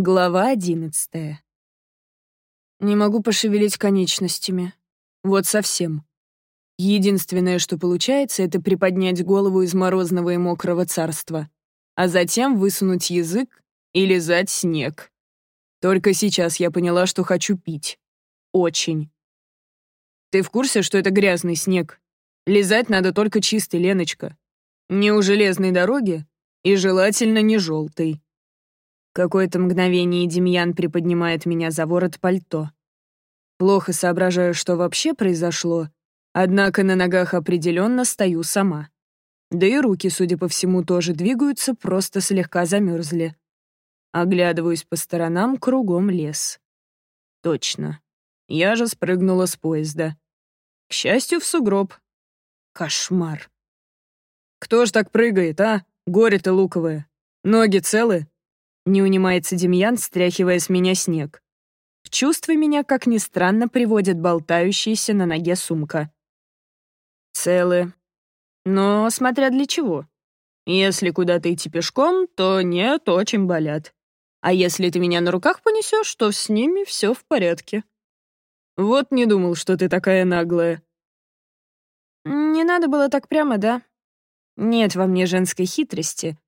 Глава одиннадцатая. Не могу пошевелить конечностями. Вот совсем. Единственное, что получается, это приподнять голову из морозного и мокрого царства, а затем высунуть язык и лизать снег. Только сейчас я поняла, что хочу пить. Очень. Ты в курсе, что это грязный снег? Лизать надо только чистый, Леночка. Не у железной дороги и желательно не желтый. Какое-то мгновение Демьян приподнимает меня за ворот пальто. Плохо соображаю, что вообще произошло, однако на ногах определенно стою сама. Да и руки, судя по всему, тоже двигаются, просто слегка замерзли. Оглядываюсь по сторонам, кругом лес. Точно. Я же спрыгнула с поезда. К счастью, в сугроб. Кошмар. Кто ж так прыгает, а? Горе-то луковое. Ноги целы? Не унимается Демьян, стряхивая с меня снег. В чувство меня, как ни странно, приводит болтающаяся на ноге сумка. Целы. Но смотря для чего. Если куда-то идти пешком, то нет, очень болят. А если ты меня на руках понесешь, то с ними все в порядке. Вот не думал, что ты такая наглая. Не надо было так прямо, да? Нет во мне женской хитрости.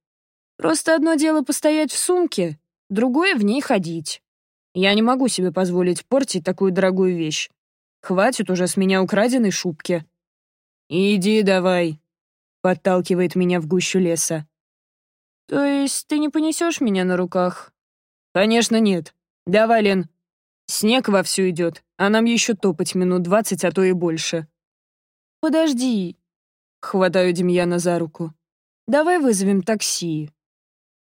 Просто одно дело постоять в сумке, другое — в ней ходить. Я не могу себе позволить портить такую дорогую вещь. Хватит уже с меня украденной шубки. «Иди давай», — подталкивает меня в гущу леса. «То есть ты не понесешь меня на руках?» «Конечно нет. Давай, Лен. Снег вовсю идет, а нам еще топать минут двадцать, а то и больше». «Подожди», — хватаю Демьяна за руку. «Давай вызовем такси».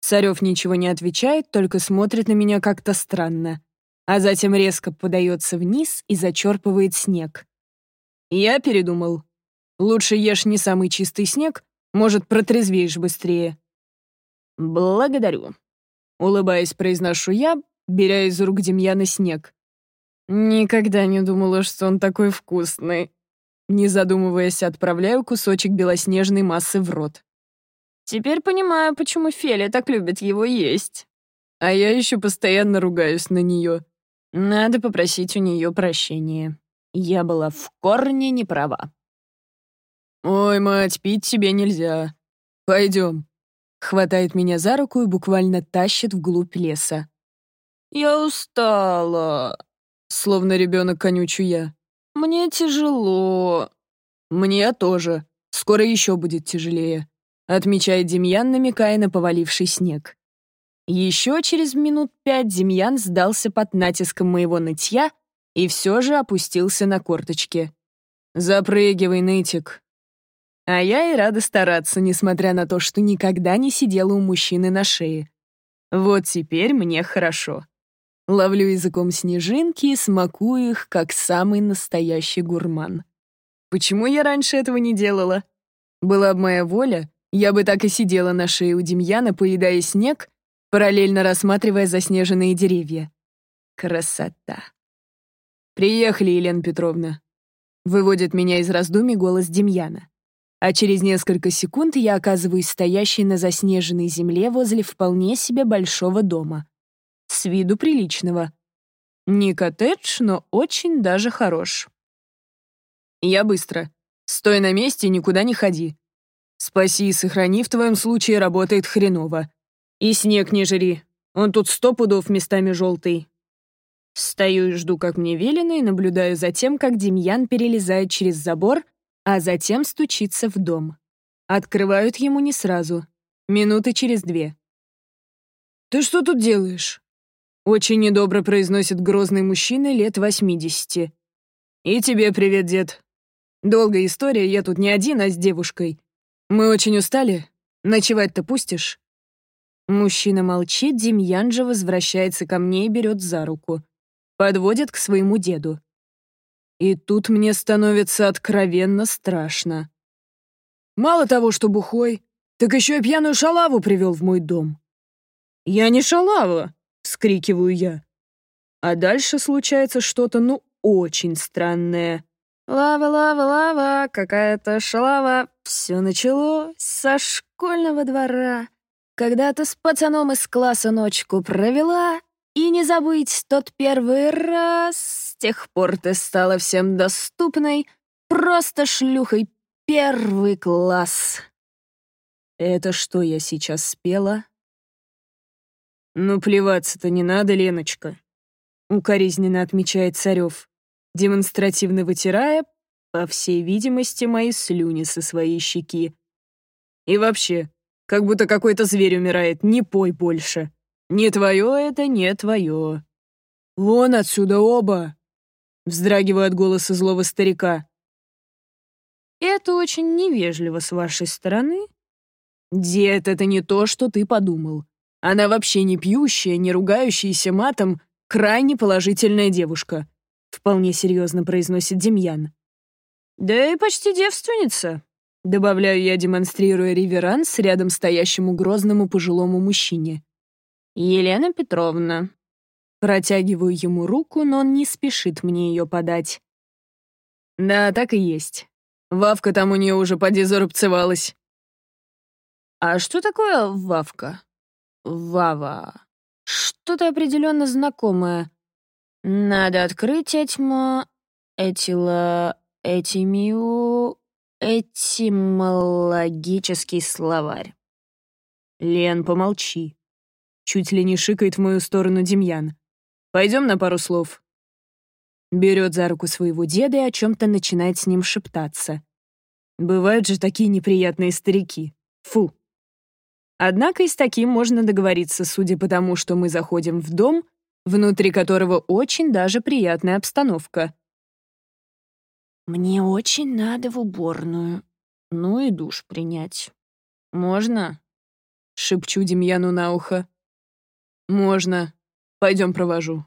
Царев ничего не отвечает, только смотрит на меня как-то странно, а затем резко подается вниз и зачерпывает снег. Я передумал. Лучше ешь не самый чистый снег, может, протрезвеешь быстрее. Благодарю. Улыбаясь, произношу я, беря из рук Демьяна снег. Никогда не думала, что он такой вкусный. Не задумываясь, отправляю кусочек белоснежной массы в рот. Теперь понимаю, почему Феля так любит его есть. А я еще постоянно ругаюсь на нее. Надо попросить у нее прощения. Я была в корне не права. «Ой, мать, пить тебе нельзя. Пойдем». Хватает меня за руку и буквально тащит вглубь леса. «Я устала», — словно ребенок конючу я. «Мне тяжело». «Мне тоже. Скоро еще будет тяжелее отмечает Демьян, намекая на поваливший снег. Еще через минут пять Демьян сдался под натиском моего нытья и все же опустился на корточки. «Запрыгивай, нытик». А я и рада стараться, несмотря на то, что никогда не сидела у мужчины на шее. Вот теперь мне хорошо. Ловлю языком снежинки и смакую их, как самый настоящий гурман. Почему я раньше этого не делала? Была бы моя воля, я бы так и сидела на шее у Демьяна, поедая снег, параллельно рассматривая заснеженные деревья. Красота. «Приехали, Елена Петровна», — выводит меня из раздумий голос Демьяна. А через несколько секунд я оказываюсь стоящей на заснеженной земле возле вполне себе большого дома. С виду приличного. Не коттедж, но очень даже хорош. Я быстро. Стой на месте никуда не ходи. Спаси и сохрани, в твоем случае работает хреново. И снег не жри, он тут сто пудов местами желтый. Стою и жду, как мне велено, и наблюдаю за тем, как Демьян перелезает через забор, а затем стучится в дом. Открывают ему не сразу, минуты через две. «Ты что тут делаешь?» Очень недобро произносит грозный мужчина лет восьмидесяти. «И тебе привет, дед. Долгая история, я тут не один, а с девушкой. «Мы очень устали. Ночевать-то пустишь?» Мужчина молчит, Демьян же возвращается ко мне и берет за руку. Подводит к своему деду. И тут мне становится откровенно страшно. Мало того, что бухой, так еще и пьяную шалаву привел в мой дом. «Я не шалава!» — вскрикиваю я. А дальше случается что-то, ну, очень странное. Лава, лава, лава, какая-то шалава. Все началось со школьного двора. Когда-то с пацаном из класса ночку провела, И не забыть тот первый раз, с тех пор ты стала всем доступной, просто шлюхой первый класс. Это что я сейчас спела? Ну, плеваться-то не надо, Леночка. Укоризненно отмечает Царев, демонстративно вытирая, по всей видимости, мои слюни со своей щеки. И вообще, как будто какой-то зверь умирает, не пой больше. Не твое это, не твое. Вон отсюда оба! Вздрагиваю от голоса злого старика. Это очень невежливо с вашей стороны. Дед, это не то, что ты подумал. Она вообще не пьющая, не ругающаяся матом, крайне положительная девушка. Вполне серьезно произносит Демьян. Да и почти девственница. Добавляю я, демонстрируя реверанс рядом стоящему грозному пожилому мужчине. «Елена Петровна». Протягиваю ему руку, но он не спешит мне ее подать. «Да, так и есть. Вавка там у нее уже поди зарубцевалась». «А что такое Вавка?» «Вава. Что-то определенно знакомое. Надо открыть этьма... Этила... Этимию... Этимологический словарь». «Лен, помолчи», Чуть ли не шикает в мою сторону Демьян. «Пойдем на пару слов». Берет за руку своего деда и о чем-то начинает с ним шептаться. Бывают же такие неприятные старики. Фу. Однако и с таким можно договориться, судя по тому, что мы заходим в дом, внутри которого очень даже приятная обстановка. «Мне очень надо в уборную. Ну и душ принять. Можно?» — шепчу Демьяну на ухо. «Можно. Пойдем провожу».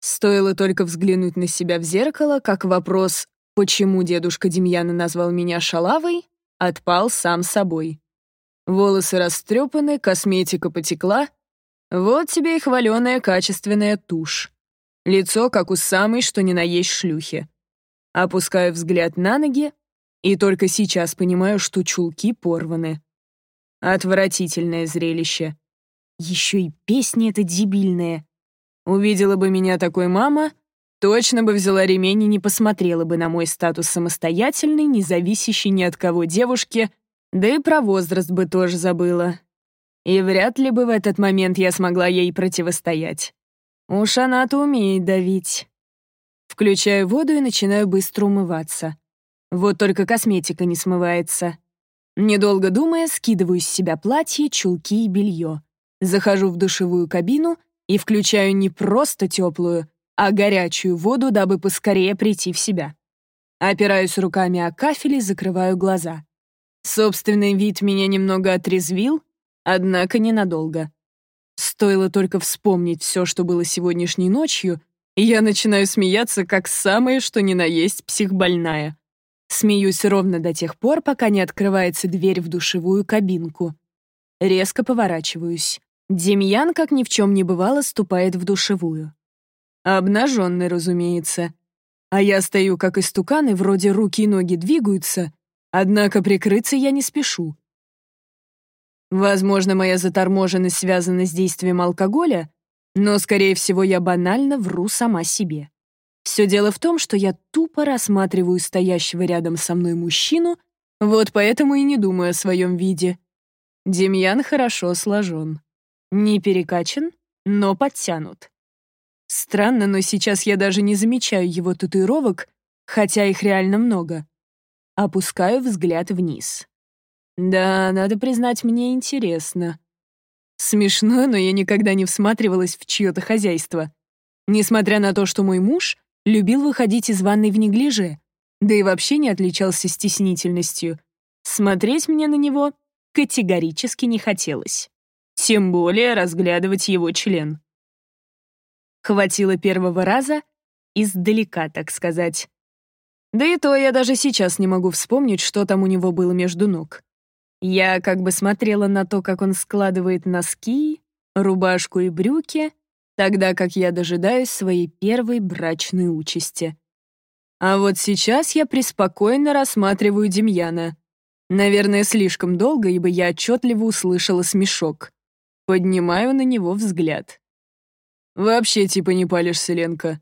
Стоило только взглянуть на себя в зеркало, как вопрос «почему дедушка Демьяна назвал меня шалавой?» отпал сам собой. Волосы растрепаны, косметика потекла. Вот тебе и хваленая качественная тушь. Лицо, как у самой, что ни на есть шлюхи. Опускаю взгляд на ноги и только сейчас понимаю, что чулки порваны. Отвратительное зрелище. Еще и песни эта дебильная. Увидела бы меня такой мама, точно бы взяла ремень и не посмотрела бы на мой статус самостоятельной, не зависящей ни от кого девушки, да и про возраст бы тоже забыла. И вряд ли бы в этот момент я смогла ей противостоять. Уж она-то умеет давить. Включаю воду и начинаю быстро умываться. Вот только косметика не смывается. Недолго думая, скидываю с себя платье, чулки и белье. Захожу в душевую кабину и включаю не просто теплую, а горячую воду, дабы поскорее прийти в себя. Опираюсь руками о кафель и закрываю глаза. Собственный вид меня немного отрезвил, однако ненадолго. Стоило только вспомнить все, что было сегодняшней ночью, я начинаю смеяться, как самое, что ни на есть, психбольная. Смеюсь ровно до тех пор, пока не открывается дверь в душевую кабинку. Резко поворачиваюсь. Демьян, как ни в чем не бывало, ступает в душевую. Обнаженный, разумеется. А я стою как истукан, и вроде руки и ноги двигаются, однако прикрыться я не спешу. Возможно, моя заторможенность связана с действием алкоголя, но, скорее всего, я банально вру сама себе. Все дело в том, что я тупо рассматриваю стоящего рядом со мной мужчину, вот поэтому и не думаю о своем виде. Демьян хорошо сложен. Не перекачан, но подтянут. Странно, но сейчас я даже не замечаю его татуировок, хотя их реально много. Опускаю взгляд вниз. Да, надо признать, мне интересно. Смешно, но я никогда не всматривалась в чье-то хозяйство. Несмотря на то, что мой муж любил выходить из ванной в неглиже, да и вообще не отличался стеснительностью, смотреть мне на него категорически не хотелось тем более разглядывать его член. Хватило первого раза, издалека, так сказать. Да и то я даже сейчас не могу вспомнить, что там у него было между ног. Я как бы смотрела на то, как он складывает носки, рубашку и брюки, тогда как я дожидаюсь своей первой брачной участи. А вот сейчас я преспокойно рассматриваю Демьяна. Наверное, слишком долго, ибо я отчетливо услышала смешок. Поднимаю на него взгляд. Вообще типа не палишься, Ленка.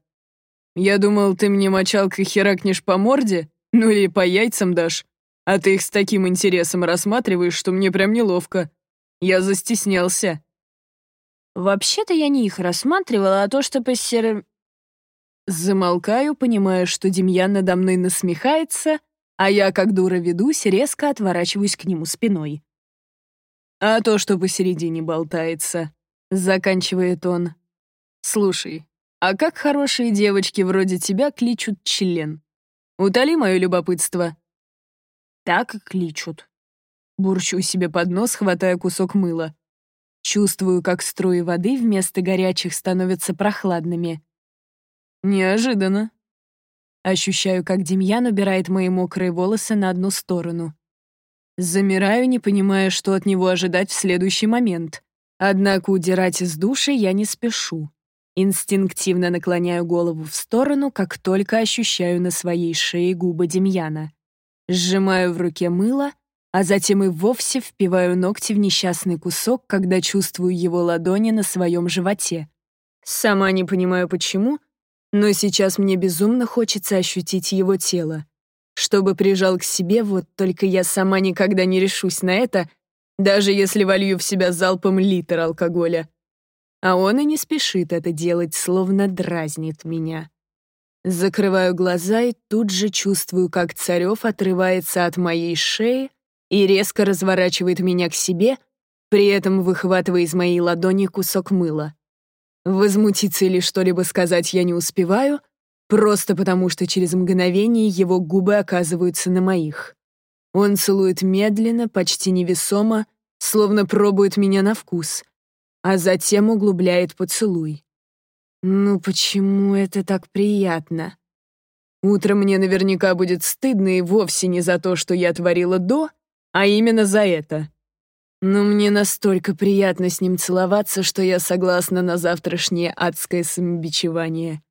Я думал, ты мне мочалкой херакнешь по морде, ну или по яйцам дашь, а ты их с таким интересом рассматриваешь, что мне прям неловко. Я застеснялся. Вообще-то я не их рассматривала, а то, что по сер... Замолкаю, понимая, что Демьян надо мной насмехается, а я, как дура ведусь, резко отворачиваюсь к нему спиной. А то, что посередине болтается, заканчивает он. Слушай, а как хорошие девочки вроде тебя кличут член? Утоли мое любопытство. Так и кличут. Бурчу себе под нос, хватая кусок мыла. Чувствую, как струи воды вместо горячих становятся прохладными. Неожиданно. Ощущаю, как Демьян убирает мои мокрые волосы на одну сторону. Замираю, не понимая, что от него ожидать в следующий момент. Однако удирать из души я не спешу. Инстинктивно наклоняю голову в сторону, как только ощущаю на своей шее губы Демьяна. Сжимаю в руке мыло, а затем и вовсе впиваю ногти в несчастный кусок, когда чувствую его ладони на своем животе. Сама не понимаю почему, но сейчас мне безумно хочется ощутить его тело. Чтобы прижал к себе, вот только я сама никогда не решусь на это, даже если волью в себя залпом литр алкоголя. А он и не спешит это делать, словно дразнит меня. Закрываю глаза и тут же чувствую, как Царев отрывается от моей шеи и резко разворачивает меня к себе, при этом выхватывая из моей ладони кусок мыла. Возмутиться или что-либо сказать я не успеваю, просто потому что через мгновение его губы оказываются на моих. Он целует медленно, почти невесомо, словно пробует меня на вкус, а затем углубляет поцелуй. Ну почему это так приятно? Утром мне наверняка будет стыдно и вовсе не за то, что я творила до, а именно за это. Но мне настолько приятно с ним целоваться, что я согласна на завтрашнее адское самобичевание.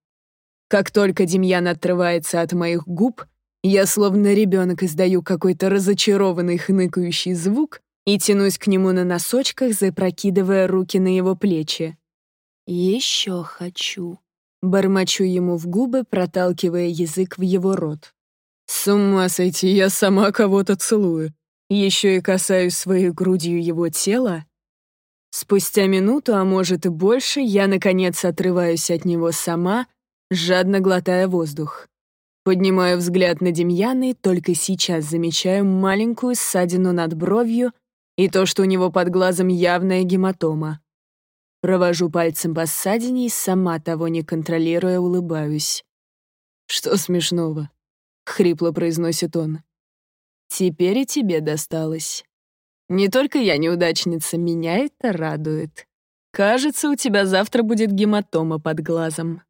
Как только Демьян отрывается от моих губ, я словно ребенок издаю какой-то разочарованный хныкающий звук и тянусь к нему на носочках, запрокидывая руки на его плечи. «Еще хочу», — бормочу ему в губы, проталкивая язык в его рот. «С ума сойти, я сама кого-то целую. Еще и касаюсь своей грудью его тела. Спустя минуту, а может и больше, я, наконец, отрываюсь от него сама, жадно глотая воздух. Поднимаю взгляд на Демьяна и только сейчас замечаю маленькую ссадину над бровью и то, что у него под глазом явная гематома. Провожу пальцем по ссадине и сама того не контролируя улыбаюсь. «Что смешного?» — хрипло произносит он. Теперь и тебе досталось. Не только я неудачница, меня это радует. Кажется, у тебя завтра будет гематома под глазом.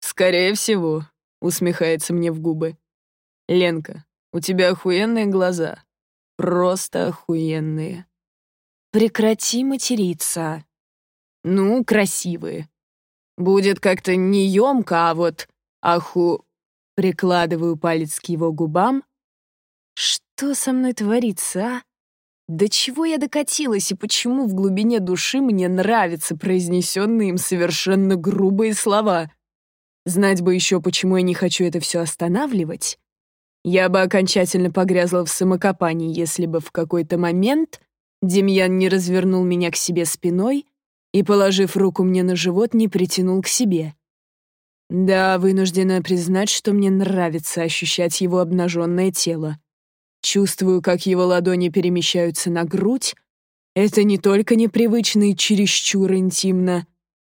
Скорее всего, усмехается мне в губы. Ленка, у тебя охуенные глаза. Просто охуенные. Прекрати материться. Ну, красивые. Будет как-то не емко, а вот аху... Прикладываю палец к его губам, что со мной творится, а? До чего я докатилась и почему в глубине души мне нравятся произнесенные им совершенно грубые слова? Знать бы еще, почему я не хочу это все останавливать. Я бы окончательно погрязла в самокопании, если бы в какой-то момент Демьян не развернул меня к себе спиной и, положив руку мне на живот, не притянул к себе. Да, вынуждена признать, что мне нравится ощущать его обнаженное тело. Чувствую, как его ладони перемещаются на грудь. Это не только непривычно и чересчур интимно,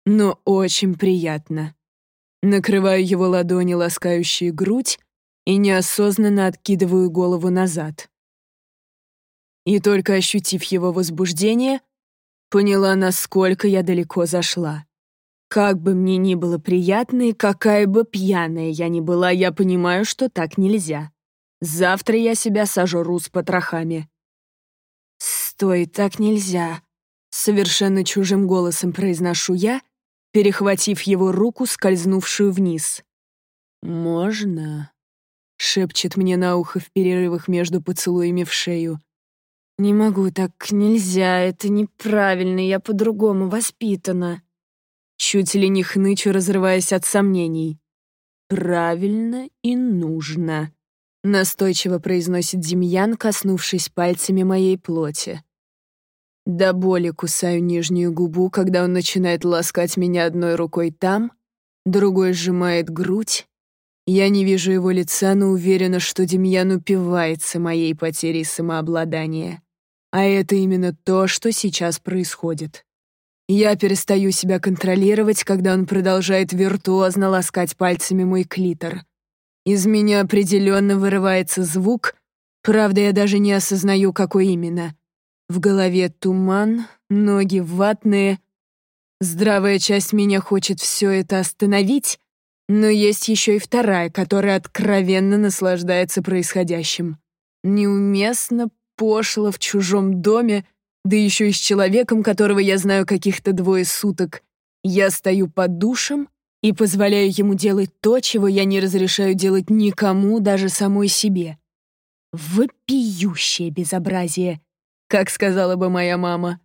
но очень приятно. Накрываю его ладони, ласкающие грудь, и неосознанно откидываю голову назад. И только ощутив его возбуждение, поняла, насколько я далеко зашла. Как бы мне ни было приятно и какая бы пьяная я ни была, я понимаю, что так нельзя. Завтра я себя сожру с потрохами». «Стой, так нельзя», — совершенно чужим голосом произношу я, перехватив его руку, скользнувшую вниз. «Можно?» — шепчет мне на ухо в перерывах между поцелуями в шею. «Не могу, так нельзя, это неправильно, я по-другому воспитана». Чуть ли не хнычу, разрываясь от сомнений. «Правильно и нужно», — настойчиво произносит Демьян, коснувшись пальцами моей плоти. До боли кусаю нижнюю губу, когда он начинает ласкать меня одной рукой там, другой сжимает грудь. Я не вижу его лица, но уверена, что Демьян упивается моей потерей самообладания. А это именно то, что сейчас происходит. Я перестаю себя контролировать, когда он продолжает виртуозно ласкать пальцами мой клитор. Из меня определенно вырывается звук, правда, я даже не осознаю, какой именно — в голове туман, ноги ватные. Здравая часть меня хочет все это остановить, но есть еще и вторая, которая откровенно наслаждается происходящим. Неуместно, пошло в чужом доме, да еще и с человеком, которого я знаю каких-то двое суток. Я стою под душем и позволяю ему делать то, чего я не разрешаю делать никому, даже самой себе. Вопиющее безобразие как сказала бы моя мама.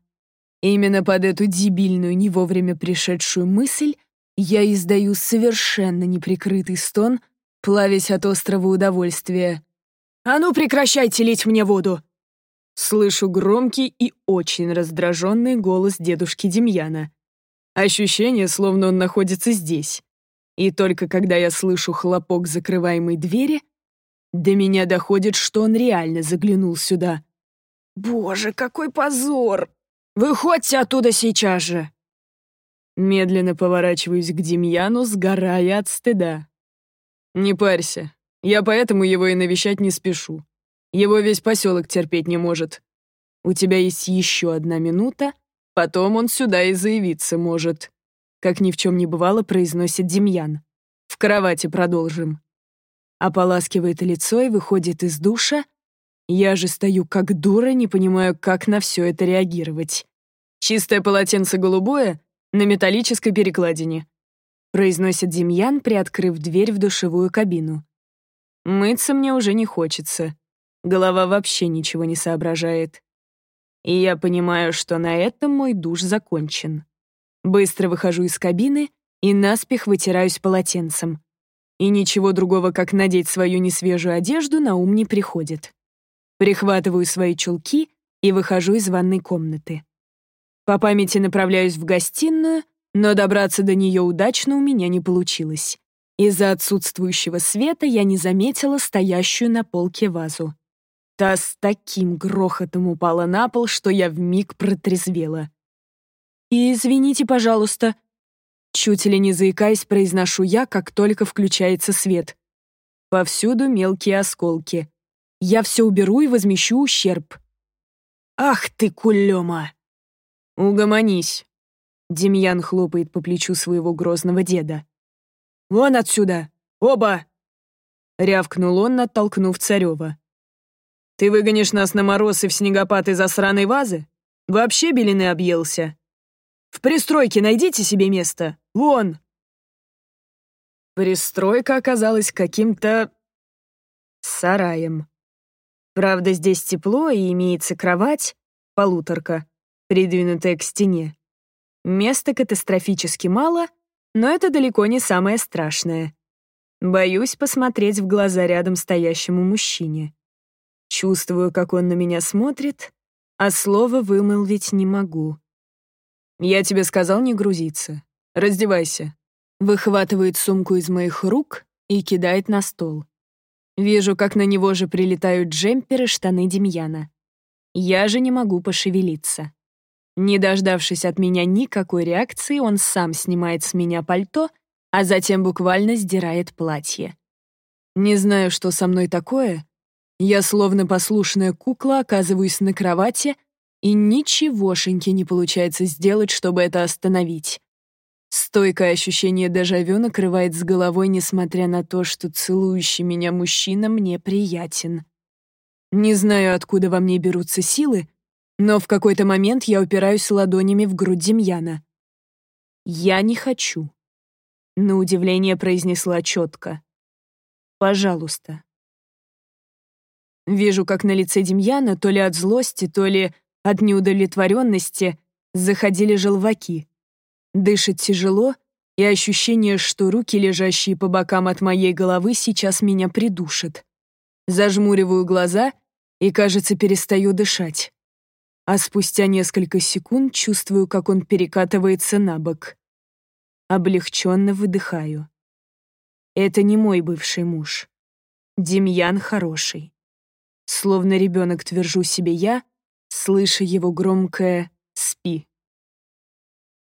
Именно под эту дебильную, не вовремя пришедшую мысль я издаю совершенно неприкрытый стон, плавясь от острого удовольствия. «А ну прекращайте лить мне воду!» Слышу громкий и очень раздраженный голос дедушки Демьяна. Ощущение, словно он находится здесь. И только когда я слышу хлопок закрываемой двери, до меня доходит, что он реально заглянул сюда. «Боже, какой позор! Выходьте оттуда сейчас же!» Медленно поворачиваюсь к Демьяну, сгорая от стыда. «Не парься, я поэтому его и навещать не спешу. Его весь поселок терпеть не может. У тебя есть еще одна минута, потом он сюда и заявиться может». Как ни в чем не бывало, произносит Демьян. «В кровати продолжим». Ополаскивает лицо и выходит из душа, я же стою как дура, не понимаю, как на все это реагировать. Чистое полотенце голубое на металлической перекладине. Произносит Демьян, приоткрыв дверь в душевую кабину. Мыться мне уже не хочется. Голова вообще ничего не соображает. И я понимаю, что на этом мой душ закончен. Быстро выхожу из кабины и наспех вытираюсь полотенцем. И ничего другого, как надеть свою несвежую одежду, на ум не приходит. Прихватываю свои чулки и выхожу из ванной комнаты. По памяти направляюсь в гостиную, но добраться до нее удачно у меня не получилось. Из-за отсутствующего света я не заметила стоящую на полке вазу. Та с таким грохотом упала на пол, что я вмиг протрезвела. «И извините, пожалуйста», чуть ли не заикаясь, произношу я, как только включается свет. Повсюду мелкие осколки. Я все уберу и возмещу ущерб». «Ах ты, кулема!» «Угомонись!» Демьян хлопает по плечу своего грозного деда. «Вон отсюда! Оба!» Рявкнул он, оттолкнув Царева. «Ты выгонишь нас на мороз и в снегопад из сраной вазы? Вообще белины объелся? В пристройке найдите себе место! Вон!» Пристройка оказалась каким-то... сараем. Правда, здесь тепло и имеется кровать, полуторка, придвинутая к стене. Места катастрофически мало, но это далеко не самое страшное. Боюсь посмотреть в глаза рядом стоящему мужчине. Чувствую, как он на меня смотрит, а слова вымолвить не могу. «Я тебе сказал не грузиться. Раздевайся». Выхватывает сумку из моих рук и кидает на стол. Вижу, как на него же прилетают джемперы штаны Демьяна. Я же не могу пошевелиться. Не дождавшись от меня никакой реакции, он сам снимает с меня пальто, а затем буквально сдирает платье. Не знаю, что со мной такое. Я словно послушная кукла оказываюсь на кровати, и ничегошеньки не получается сделать, чтобы это остановить. Стойкое ощущение дежавю накрывает с головой, несмотря на то, что целующий меня мужчина мне приятен. Не знаю, откуда во мне берутся силы, но в какой-то момент я упираюсь ладонями в грудь Демьяна. «Я не хочу», — на удивление произнесла четко. «Пожалуйста». Вижу, как на лице Демьяна то ли от злости, то ли от неудовлетворенности заходили желваки. Дышит тяжело, и ощущение, что руки, лежащие по бокам от моей головы, сейчас меня придушат. Зажмуриваю глаза и, кажется, перестаю дышать. А спустя несколько секунд чувствую, как он перекатывается на бок. Облегченно выдыхаю. Это не мой бывший муж. Демьян хороший. Словно ребенок твержу себе я, слыша его громкое «спи».